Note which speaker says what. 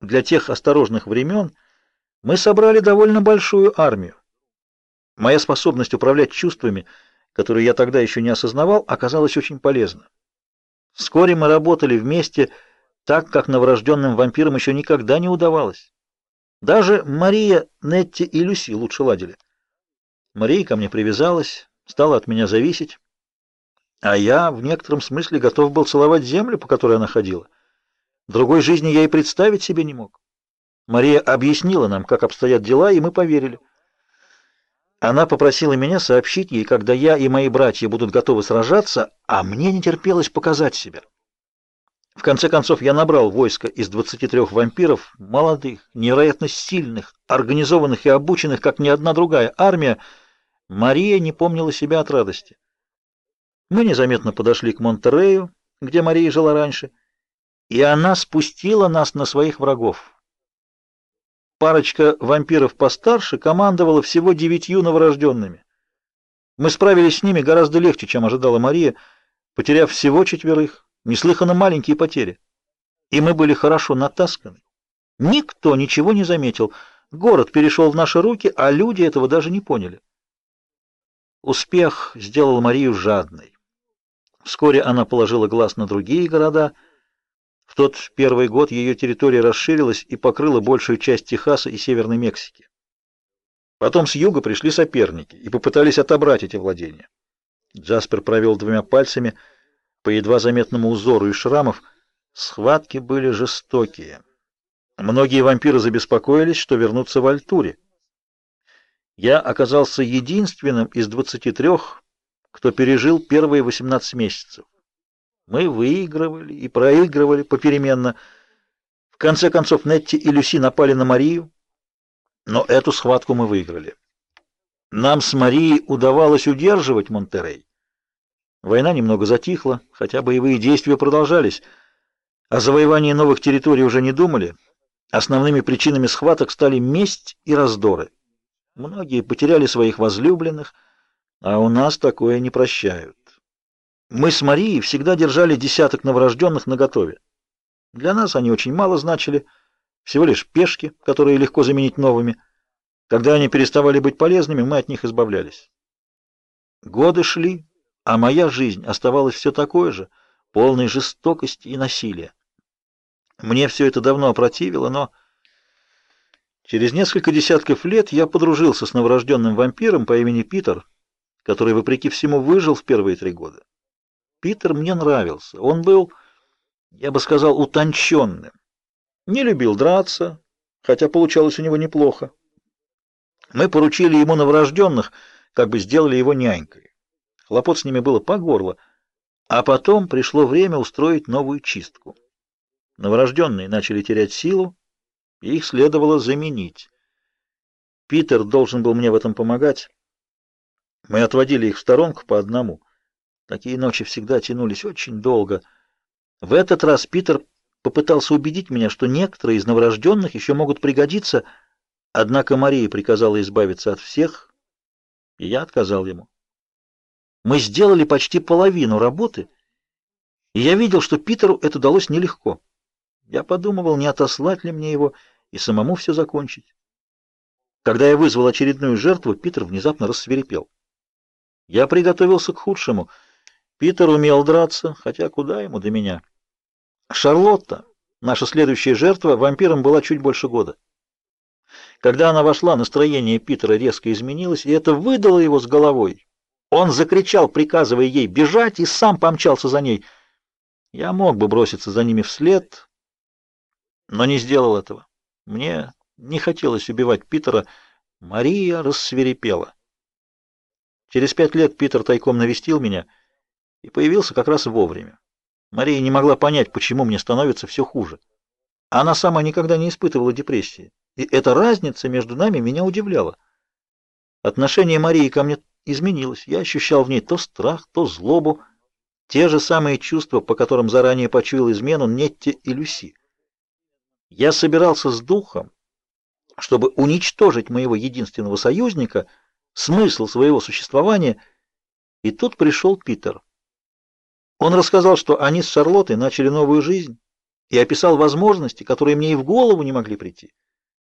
Speaker 1: Для тех осторожных времен мы собрали довольно большую армию. Моя способность управлять чувствами, которую я тогда еще не осознавал, оказалась очень полезна. Вскоре мы работали вместе так, как новорожденным вампирам еще никогда не удавалось. Даже Мария, Нетти и Люси лучше ладили. Мария ко мне привязалась, стала от меня зависеть, а я в некотором смысле готов был целовать землю, по которой она ходила. Другой жизни я и представить себе не мог. Мария объяснила нам, как обстоят дела, и мы поверили. Она попросила меня сообщить ей, когда я и мои братья будут готовы сражаться, а мне не терпелось показать себя. В конце концов я набрал войско из 23 вампиров, молодых, невероятно сильных, организованных и обученных, как ни одна другая армия. Мария не помнила себя от радости. Мы незаметно подошли к Монтерею, где Мария жила раньше, и она спустила нас на своих врагов. Парочка вампиров постарше командовала всего девятью новорожденными. Мы справились с ними гораздо легче, чем ожидала Мария, потеряв всего четверых, неслыханно маленькие потери. И мы были хорошо натасканы. Никто ничего не заметил. Город перешел в наши руки, а люди этого даже не поняли. Успех сделал Марию жадной. Вскоре она положила глаз на другие города. Тот первый год ее территория расширилась и покрыла большую часть Техаса и Северной Мексики. Потом с юга пришли соперники и попытались отобрать эти владения. Джаспер провел двумя пальцами по едва заметному узору из шрамов. Схватки были жестокие. Многие вампиры забеспокоились, что вернутся в Альтуре. Я оказался единственным из двадцати трех, кто пережил первые 18 месяцев. Мы выигрывали и проигрывали попеременно. В конце концов Нетти и Люси напали на Марию, но эту схватку мы выиграли. Нам с Марией удавалось удерживать Монтерей. Война немного затихла, хотя боевые действия продолжались. О завоевании новых территорий уже не думали. Основными причинами схваток стали месть и раздоры. Многие потеряли своих возлюбленных, а у нас такое не прощают. Мы с Марией всегда держали десяток новорожденных наготове. Для нас они очень мало значили, всего лишь пешки, которые легко заменить новыми. Когда они переставали быть полезными, мы от них избавлялись. Годы шли, а моя жизнь оставалась все такой же, полной жестокости и насилия. Мне все это давно опротивило, но через несколько десятков лет я подружился с новорожденным вампиром по имени Питер, который, вопреки всему, выжил в первые три года. Питер мне нравился. Он был, я бы сказал, утонченным. Не любил драться, хотя получалось у него неплохо. Мы поручили ему новорожденных, как бы сделали его нянькой. Хлопот с ними было по горло. А потом пришло время устроить новую чистку. Новорожденные начали терять силу, и их следовало заменить. Питер должен был мне в этом помогать. Мы отводили их в сторонку по одному. Такие ночи всегда тянулись очень долго. В этот раз Питер попытался убедить меня, что некоторые из новорожденных еще могут пригодиться, однако Мария приказала избавиться от всех, и я отказал ему. Мы сделали почти половину работы, и я видел, что Питеру это далось нелегко. Я подумывал, не отослать ли мне его и самому все закончить. Когда я вызвал очередную жертву, Питер внезапно рассверепел. Я приготовился к худшему. Питер умел драться, хотя куда ему до меня. Шарлотта, наша следующая жертва, вампиром была чуть больше года. Когда она вошла, настроение Питера резко изменилось, и это выдало его с головой. Он закричал, приказывая ей бежать, и сам помчался за ней. Я мог бы броситься за ними вслед, но не сделал этого. Мне не хотелось убивать Питера. Мария рассверепела. Через пять лет Питер тайком навестил меня и появился как раз вовремя. Мария не могла понять, почему мне становится все хуже. Она сама никогда не испытывала депрессии, и эта разница между нами меня удивляла. Отношение Марии ко мне изменилось. Я ощущал в ней то страх, то злобу, те же самые чувства, по которым заранее почуял измену Нетти и Люси. Я собирался с духом, чтобы уничтожить моего единственного союзника — смысл своего существования, и тут пришел Питер. Он рассказал, что они с Шарлоттой начали новую жизнь, и описал возможности, которые мне и в голову не могли прийти.